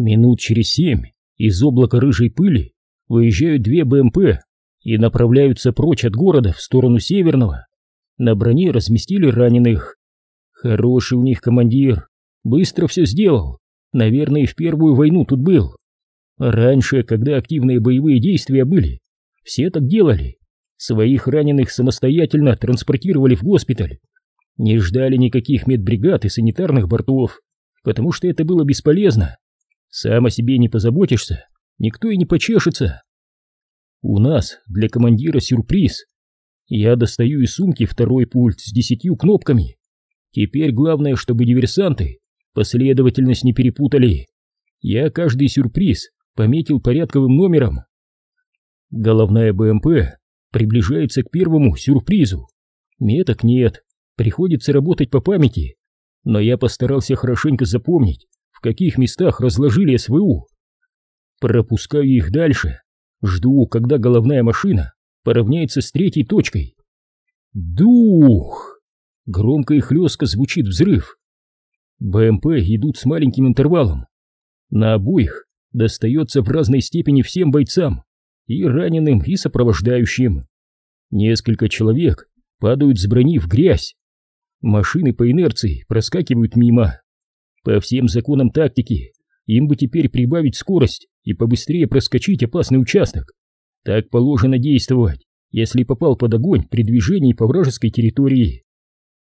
Минут через семь из облака рыжей пыли выезжают две БМП и направляются прочь от города в сторону северного. На броне разместили раненых. Хороший у них командир, быстро все сделал. Наверное, и в первую войну тут был. Раньше, когда активные боевые действия были, все так делали. Своих раненых самостоятельно транспортировали в госпиталь. Не ждали никаких медбригад и санитарных бортов, потому что это было бесполезно. Сам о себе не позаботишься, никто и не почешется. У нас для командира сюрприз. Я достаю из сумки второй пульт с десятью кнопками. Теперь главное, чтобы диверсанты последовательность не перепутали. Я каждый сюрприз пометил порядковым номером. Головная БМП приближается к первому сюрпризу. Меток нет, приходится работать по памяти, но я постарался хорошенько запомнить, в каких местах разложили СВУ. Пропускаю их дальше, жду, когда головная машина поравняется с третьей точкой. Дух! Громко и хлестко звучит взрыв. БМП идут с маленьким интервалом. На обоих достается в разной степени всем бойцам, и раненым, и сопровождающим. Несколько человек падают с брони в грязь. Машины по инерции проскакивают мимо. По всем законам тактики им бы теперь прибавить скорость и побыстрее проскочить опасный участок. Так положено действовать, если попал под огонь при движении по вражеской территории.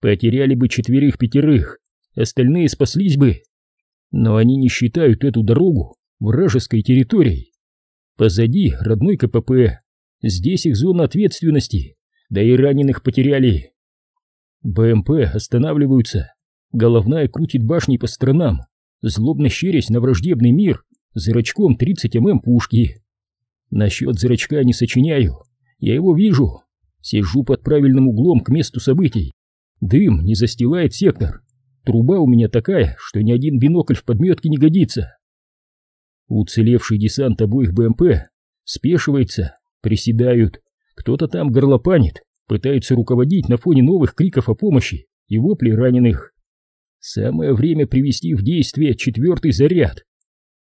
Потеряли бы четверых-пятерых, остальные спаслись бы. Но они не считают эту дорогу вражеской территорией. Позади родной КПП, здесь их зона ответственности, да и раненых потеряли. БМП останавливаются, головная крутит башни по сторонам, злобно щерясь на враждебный мир зрачком 30 мм пушки. Насчет зрачка не сочиняю, я его вижу, сижу под правильным углом к месту событий. Дым не застилает сектор, труба у меня такая, что ни один бинокль в подметке не годится. Уцелевший десант обоих БМП спешивается, приседают, кто-то там горлопанит, пытается руководить на фоне новых криков о помощи и воплей раненых. Самое время привести в действие четвертый заряд.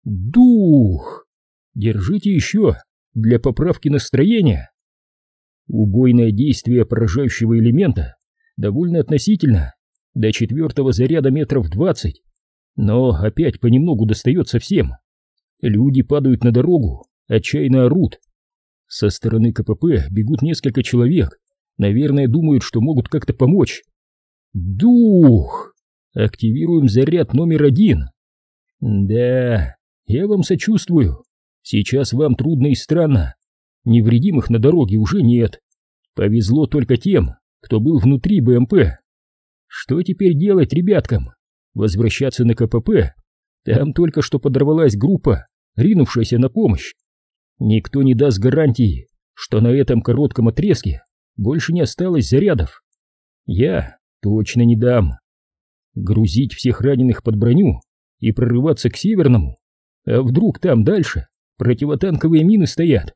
Дух! Держите еще для поправки настроения. Убойное действие поражающего элемента довольно относительно, до четвертого заряда метров двадцать, но опять понемногу достается всем. Люди падают на дорогу, отчаянно орут. Со стороны КПП бегут несколько человек, наверное, думают, что могут как-то помочь. Дух! Активируем заряд номер один. Да, я вам сочувствую. Сейчас вам трудно и странно. Невредимых на дороге уже нет. Повезло только тем, кто был внутри БМП. Что теперь делать ребяткам? Возвращаться на КПП? Там только что подорвалась группа ринувшаяся на помощь. Никто не даст гарантии, что на этом коротком отрезке больше не осталось зарядов. Я точно не дам. Грузить всех раненых под броню и прорываться к северному, а вдруг там дальше противотанковые мины стоят.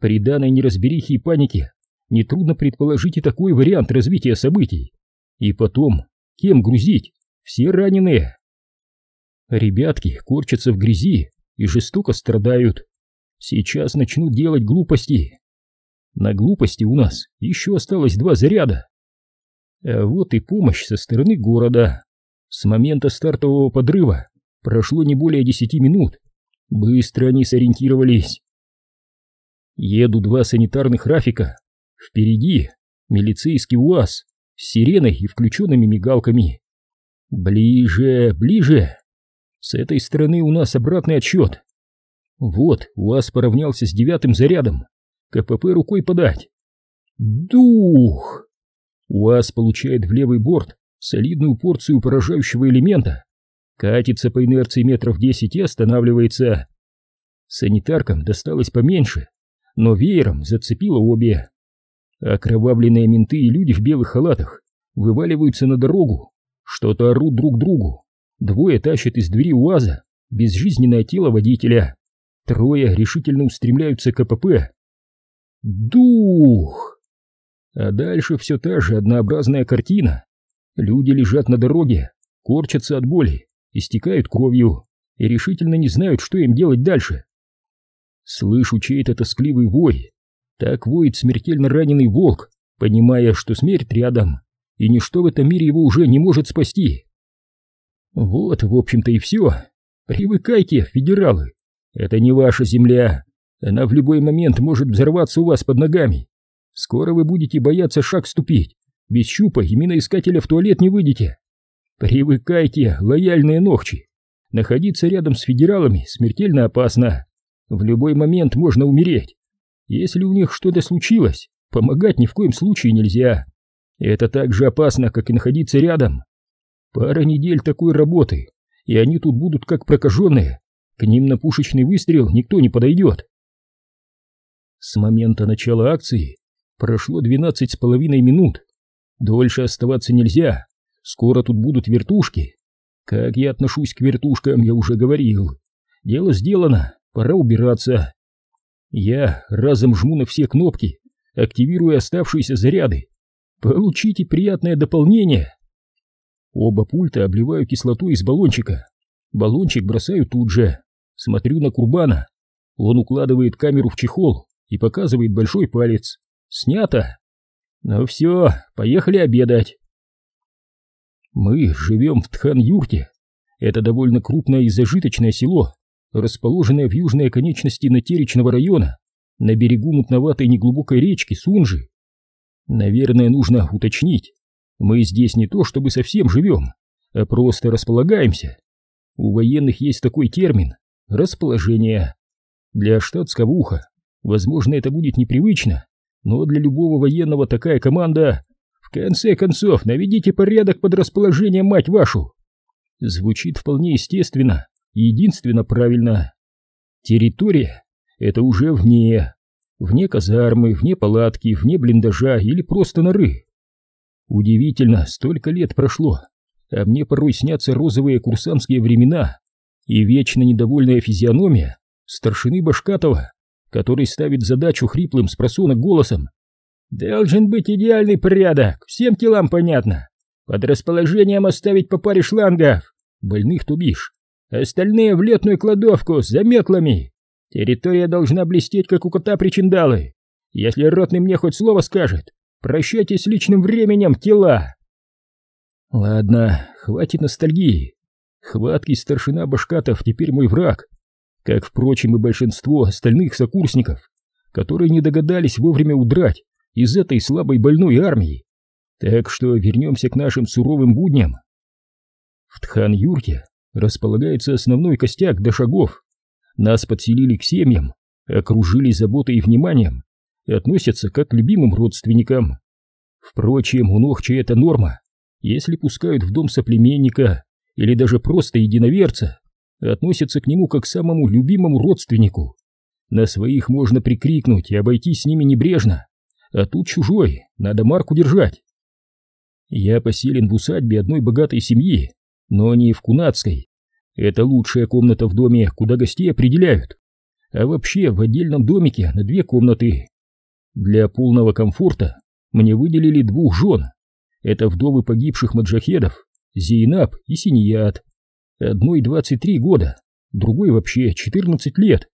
При данной неразберихе и панике нетрудно предположить и такой вариант развития событий. И потом, кем грузить? Все раненые. Ребятки корчатся в грязи, и жестоко страдают. Сейчас начнут делать глупости. На глупости у нас еще осталось два заряда. А вот и помощь со стороны города. С момента стартового подрыва прошло не более десяти минут. Быстро они сориентировались. Еду два санитарных рафика. Впереди милицейский УАЗ с сиреной и включенными мигалками. Ближе, ближе. С этой стороны у нас обратный отсчет. Вот, УАЗ поравнялся с девятым зарядом. КПП рукой подать. Дух! УАЗ получает в левый борт солидную порцию поражающего элемента. Катится по инерции метров десять и останавливается. Санитаркам досталось поменьше, но веером зацепило обе. Окровавленные менты и люди в белых халатах вываливаются на дорогу, что-то орут друг другу. Двое тащат из двери УАЗа безжизненное тело водителя. Трое решительно устремляются к КПП. Дух! А дальше все та же однообразная картина. Люди лежат на дороге, корчатся от боли, истекают кровью, и решительно не знают, что им делать дальше. Слышу чей-то тоскливый вой. Так воет смертельно раненый волк, понимая, что смерть рядом, и ничто в этом мире его уже не может спасти. Вот, в общем-то, и все. Привыкайте, федералы. Это не ваша земля. Она в любой момент может взорваться у вас под ногами. Скоро вы будете бояться шаг ступить. Без щупа и миноискателя в туалет не выйдете. Привыкайте, лояльные ногчи. Находиться рядом с федералами смертельно опасно. В любой момент можно умереть. Если у них что-то случилось, помогать ни в коем случае нельзя. Это так же опасно, как и находиться рядом. Пара недель такой работы, и они тут будут как прокаженные. К ним на пушечный выстрел никто не подойдет. С момента начала акции прошло двенадцать с половиной минут. Дольше оставаться нельзя. Скоро тут будут вертушки. Как я отношусь к вертушкам, я уже говорил. Дело сделано, пора убираться. Я разом жму на все кнопки, активируя оставшиеся заряды. Получите приятное дополнение. Оба пульта обливаю кислотой из баллончика. Баллончик бросаю тут же. Смотрю на Курбана. Он укладывает камеру в чехол и показывает большой палец. Снято. Ну все, поехали обедать. Мы живем в Тхан-Юрте. Это довольно крупное и зажиточное село, расположенное в южной оконечности Натеречного района, на берегу мутноватой неглубокой речки Сунжи. Наверное, нужно уточнить. Мы здесь не то чтобы совсем живем, а просто располагаемся. У военных есть такой термин – расположение. Для штатского уха, возможно, это будет непривычно, но для любого военного такая команда «В конце концов, наведите порядок под расположением, мать вашу!» Звучит вполне естественно и единственно правильно. Территория — это уже вне, вне казармы, вне палатки, вне блиндажа или просто норы. Удивительно, столько лет прошло, а мне порой снятся розовые курсантские времена и вечно недовольная физиономия старшины Башкатова который ставит задачу хриплым с просунок голосом. «Должен быть идеальный порядок, всем телам понятно. Под расположением оставить по паре шлангов, больных тубишь, остальные в летную кладовку с заметлами. Территория должна блестеть, как у кота причиндалы. Если ротный мне хоть слово скажет, прощайтесь с личным временем, тела!» Ладно, хватит ностальгии. Хваткий старшина Башкатов теперь мой враг как, впрочем, и большинство остальных сокурсников, которые не догадались вовремя удрать из этой слабой больной армии. Так что вернемся к нашим суровым будням. В Тхан-Юрте располагается основной костяк до шагов. Нас подселили к семьям, окружили заботой и вниманием, и относятся как к любимым родственникам. Впрочем, у Нохча это норма. Если пускают в дом соплеменника или даже просто единоверца, относятся к нему как к самому любимому родственнику. На своих можно прикрикнуть и обойтись с ними небрежно, а тут чужой, надо марку держать. Я поселен в усадьбе одной богатой семьи, но не в Кунацкой. Это лучшая комната в доме, куда гостей определяют. А вообще в отдельном домике на две комнаты. Для полного комфорта мне выделили двух жен. Это вдовы погибших маджахедов, Зейнаб и Синият. Одной 23 года, другой вообще 14 лет.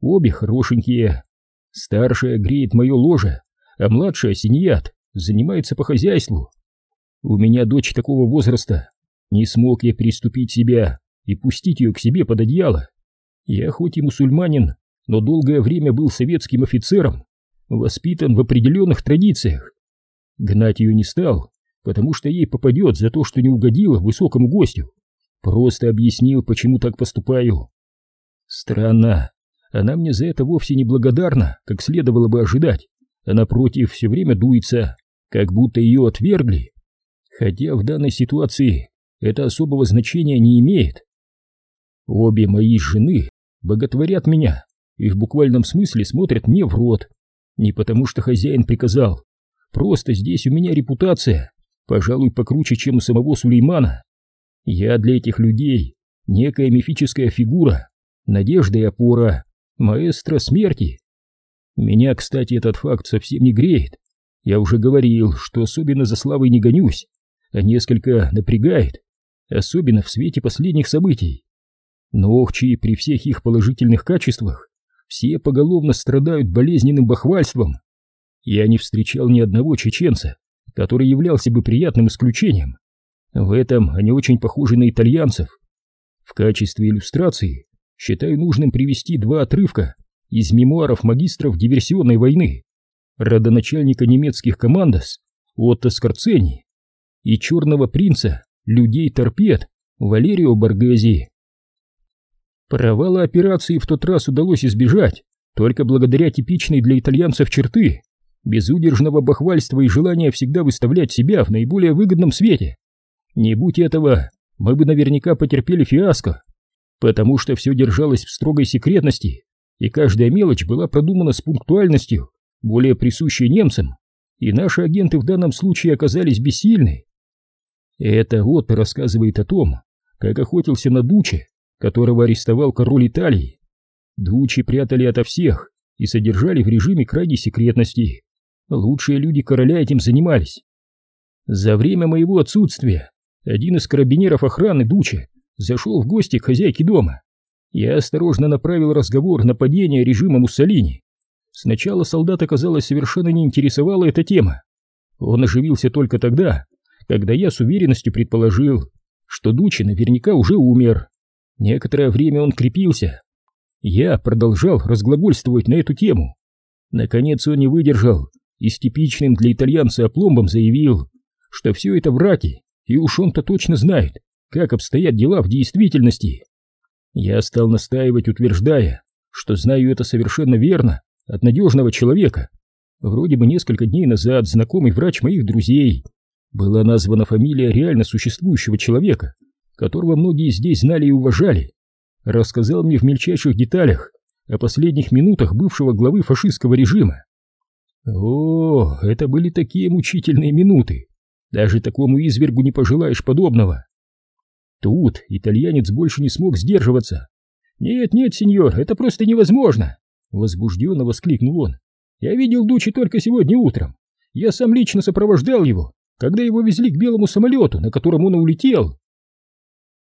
Обе хорошенькие. Старшая греет мое ложе, а младшая синьят занимается по хозяйству. У меня дочь такого возраста. Не смог я переступить себя и пустить ее к себе под одеяло. Я хоть и мусульманин, но долгое время был советским офицером, воспитан в определенных традициях. Гнать ее не стал, потому что ей попадет за то, что не угодила высокому гостю. Просто объяснил, почему так поступаю. Странно, она мне за это вовсе не благодарна, как следовало бы ожидать, а напротив все время дуется, как будто ее отвергли. Хотя в данной ситуации это особого значения не имеет. Обе мои жены боготворят меня и в буквальном смысле смотрят мне в рот. Не потому что хозяин приказал, просто здесь у меня репутация, пожалуй, покруче, чем у самого Сулеймана. Я для этих людей некая мифическая фигура, надежда и опора, маэстро смерти. Меня, кстати, этот факт совсем не греет. Я уже говорил, что особенно за славой не гонюсь, а несколько напрягает, особенно в свете последних событий. Но охчи при всех их положительных качествах все поголовно страдают болезненным бахвальством. Я не встречал ни одного чеченца, который являлся бы приятным исключением. В этом они очень похожи на итальянцев. В качестве иллюстрации считаю нужным привести два отрывка из мемуаров магистров диверсионной войны, родоначальника немецких командос Отто Скорцени и черного принца людей-торпед Валерио Боргези. Провала операции в тот раз удалось избежать только благодаря типичной для итальянцев черты безудержного бахвальства и желания всегда выставлять себя в наиболее выгодном свете. Не будь этого, мы бы наверняка потерпели фиаско, потому что все держалось в строгой секретности, и каждая мелочь была продумана с пунктуальностью, более присущей немцам, и наши агенты в данном случае оказались бессильны. Это вот рассказывает о том, как охотился на Дуче, которого арестовал король Италии. Дучи прятали ото всех и содержали в режиме крайней секретности. Лучшие люди короля этим занимались. За время моего отсутствия один из карабинеров охраны Дучи зашел в гости к хозяйке дома. Я осторожно направил разговор на падение режима Муссолини. Сначала солдата, казалось, совершенно не интересовала эта тема. Он оживился только тогда, когда я с уверенностью предположил, что Дучи наверняка уже умер. Некоторое время он крепился. Я продолжал разглагольствовать на эту тему. Наконец он не выдержал и с типичным для итальянца опломбом заявил, что все это враки, и уж он-то точно знает, как обстоят дела в действительности. Я стал настаивать, утверждая, что знаю это совершенно верно от надежного человека. Вроде бы несколько дней назад знакомый врач моих друзей была названа фамилия реально существующего человека, которого многие здесь знали и уважали, рассказал мне в мельчайших деталях о последних минутах бывшего главы фашистского режима. О, это были такие мучительные минуты. Даже такому извергу не пожелаешь подобного. Тут итальянец больше не смог сдерживаться. «Нет, нет, сеньор, это просто невозможно!» Возбужденно воскликнул он. «Я видел Дучи только сегодня утром. Я сам лично сопровождал его, когда его везли к белому самолету, на котором он улетел.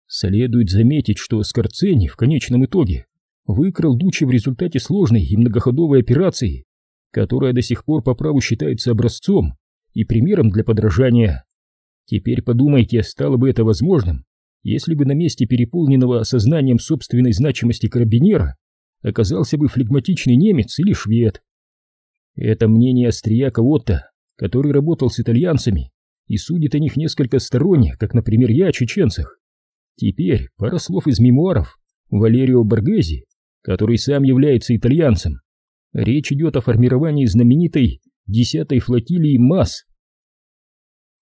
Следует заметить, что Скорцени в конечном итоге выкрал Дучи в результате сложной и многоходовой операции, которая до сих пор по праву считается образцом и примером для подражания. Теперь подумайте, стало бы это возможным, если бы на месте переполненного осознанием собственной значимости карабинера оказался бы флегматичный немец или швед. Это мнение острияка Отто который работал с итальянцами и судит о них несколько сторонне, как, например, я о чеченцах. Теперь пара слов из мемуаров Валерио Боргези, который сам является итальянцем. Речь идет о формировании знаменитой десятой флотилии МАС.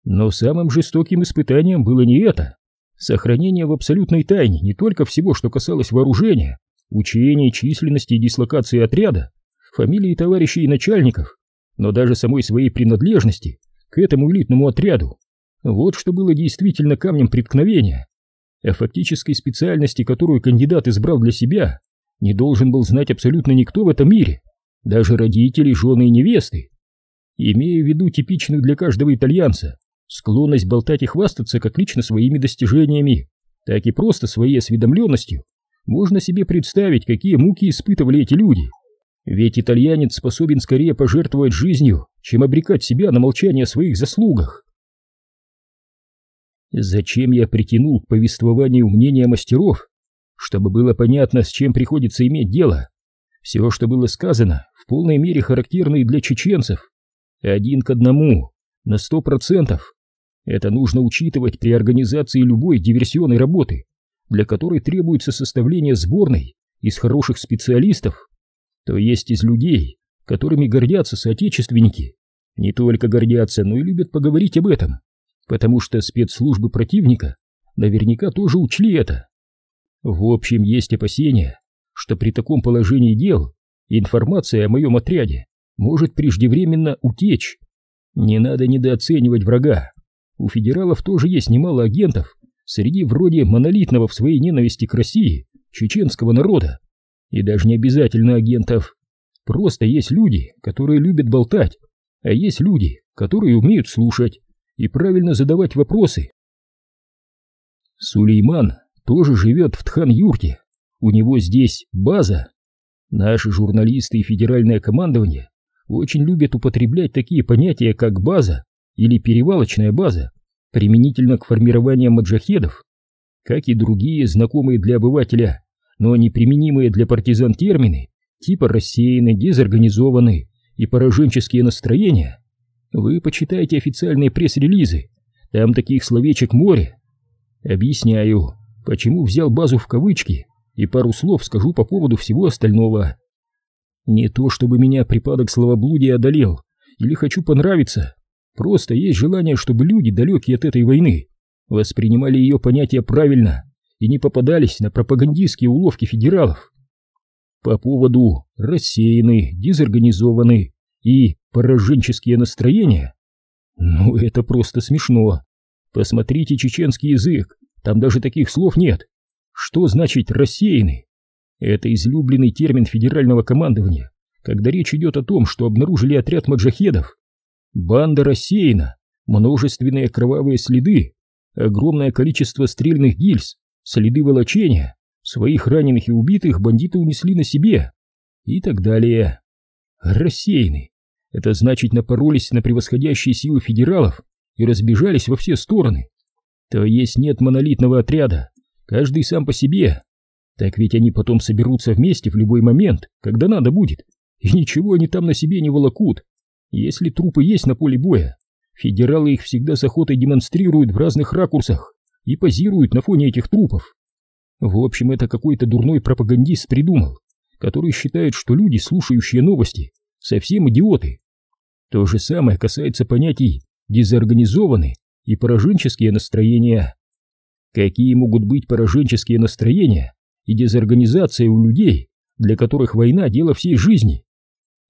Но самым жестоким испытанием было не это. Сохранение в абсолютной тайне не только всего, что касалось вооружения, учения, численности и дислокации отряда, фамилии товарищей и начальников, но даже самой своей принадлежности к этому элитному отряду. Вот что было действительно камнем преткновения. О фактической специальности, которую кандидат избрал для себя, не должен был знать абсолютно никто в этом мире, даже родители, жены и невесты. Имея в виду типичную для каждого итальянца склонность болтать и хвастаться как лично своими достижениями, так и просто своей осведомленностью, можно себе представить, какие муки испытывали эти люди. Ведь итальянец способен скорее пожертвовать жизнью, чем обрекать себя на молчание о своих заслугах. Зачем я притянул к повествованию мнения мастеров? Чтобы было понятно, с чем приходится иметь дело. Все, что было сказано, в полной мере характерно и для чеченцев. Один к одному, на сто процентов. Это нужно учитывать при организации любой диверсионной работы, для которой требуется составление сборной из хороших специалистов то есть из людей, которыми гордятся соотечественники. Не только гордятся, но и любят поговорить об этом, потому что спецслужбы противника наверняка тоже учли это. В общем, есть опасения, что при таком положении дел информация о моем отряде может преждевременно утечь. Не надо недооценивать врага. У федералов тоже есть немало агентов среди вроде монолитного в своей ненависти к России чеченского народа. И даже не обязательно агентов. Просто есть люди, которые любят болтать, а есть люди, которые умеют слушать и правильно задавать вопросы. Сулейман тоже живет в Тхан-Юрте. У него здесь база. Наши журналисты и федеральное командование очень любят употреблять такие понятия, как база или перевалочная база, применительно к формированию маджахедов, как и другие знакомые для обывателя, но неприменимые для партизан термины, типа рассеянный, дезорганизованный и пораженческие настроения. Вы почитайте официальные пресс-релизы, там таких словечек море. Объясняю, почему взял базу в кавычки, и пару слов скажу по поводу всего остального. Не то чтобы меня припадок словоблудия одолел, или хочу понравиться, просто есть желание, чтобы люди, далекие от этой войны, воспринимали ее понятия правильно и не попадались на пропагандистские уловки федералов. По поводу рассеянный, дезорганизованный и пораженческие настроения, ну это просто смешно. Посмотрите чеченский язык, там даже таких слов нет. Что значит рассеянный? Это излюбленный термин федерального командования, когда речь идет о том, что обнаружили отряд маджахедов. Банда рассеяна, множественные кровавые следы, огромное количество стрельных гильз, следы волочения, своих раненых и убитых бандиты унесли на себе и так далее. Рассеяны. Это значит напоролись на превосходящие силы федералов и разбежались во все стороны. То есть нет монолитного отряда, каждый сам по себе. Так ведь они потом соберутся вместе в любой момент, когда надо будет, и ничего они там на себе не волокут. Если трупы есть на поле боя, федералы их всегда с охотой демонстрируют в разных ракурсах и позируют на фоне этих трупов. В общем, это какой-то дурной пропагандист придумал, который считает, что люди, слушающие новости, совсем идиоты. То же самое касается понятий дезорганизованные и пораженческие настроения. Какие могут быть пораженческие настроения, и дезорганизация у людей, для которых война – дело всей жизни.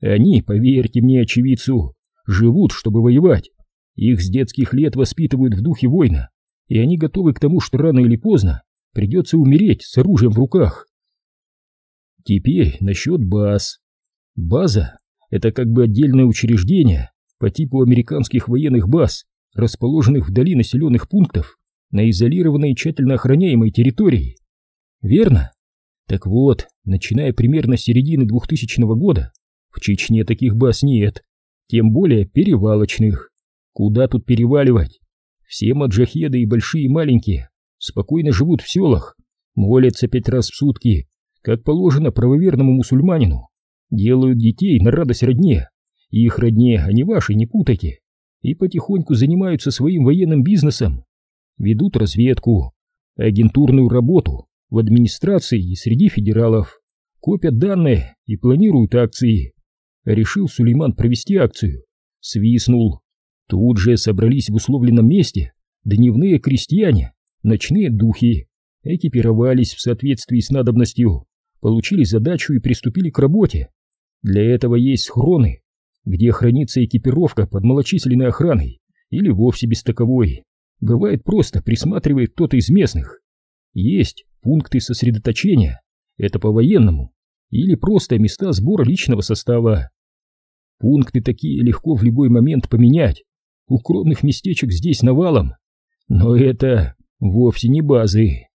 Они, поверьте мне, очевидцу, живут, чтобы воевать. Их с детских лет воспитывают в духе война, и они готовы к тому, что рано или поздно придется умереть с оружием в руках. Теперь насчет баз. База – это как бы отдельное учреждение по типу американских военных баз, расположенных вдали населенных пунктов на изолированной тщательно охраняемой территории. Верно? Так вот, начиная примерно с середины 2000 года, в Чечне таких баз нет, тем более перевалочных. Куда тут переваливать? Все маджахеды и большие и маленькие спокойно живут в селах, молятся пять раз в сутки, как положено правоверному мусульманину, делают детей на радость родне, их родне, а не ваши, не путайте, и потихоньку занимаются своим военным бизнесом, ведут разведку, агентурную работу, в администрации и среди федералов, копят данные и планируют акции. Решил Сулейман провести акцию. Свистнул. Тут же собрались в условленном месте дневные крестьяне, ночные духи, экипировались в соответствии с надобностью, получили задачу и приступили к работе. Для этого есть схроны, где хранится экипировка под малочисленной охраной или вовсе без таковой. Бывает просто присматривает кто-то из местных. Есть пункты сосредоточения, это по-военному, или просто места сбора личного состава. Пункты такие легко в любой момент поменять, укромных местечек здесь навалом, но это вовсе не базы.